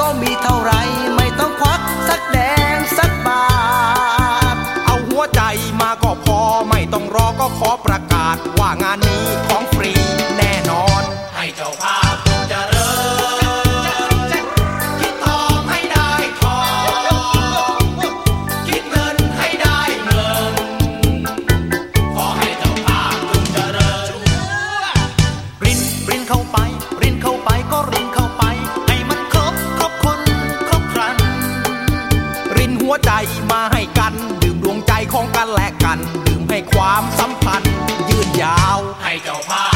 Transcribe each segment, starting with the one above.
ก็มีเท่าไรไม่ต้องควักสักแดงสักบาท เอาหัวใจมาก็พอไม่ต้องรอก็ขอประกาศว่างานนี้ของฟรีแน่นอน ให้เจ้าภาพ ใจมาให้กัน ดื่มดวงใจของกันและกัน ดื่มให้ความสัมพันธ์ยืนยาว ให้เจ้าภาพ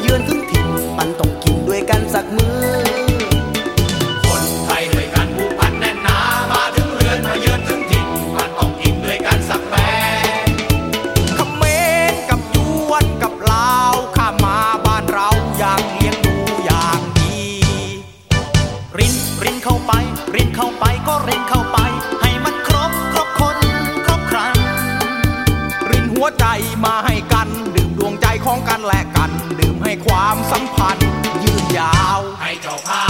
เยือนถึงถิ่นมันต้องกินด้วยกันสักมือ คนไทยด้วยกันผูกพันแน่นหนามาถึงเรือนมาเยือนถึงถิ่นมันต้องกินด้วยกันสักแบงเขมรกับยวนกับลาวข้ามาบ้านเราอย่างเลี้ยงดูอย่างดี รินรินเข้าไป รินเข้าไปก็รินเข้า ของกันและกัน ดื่มให้ความสัมพันธ์ยืดยาว ให้เจ้าภาพ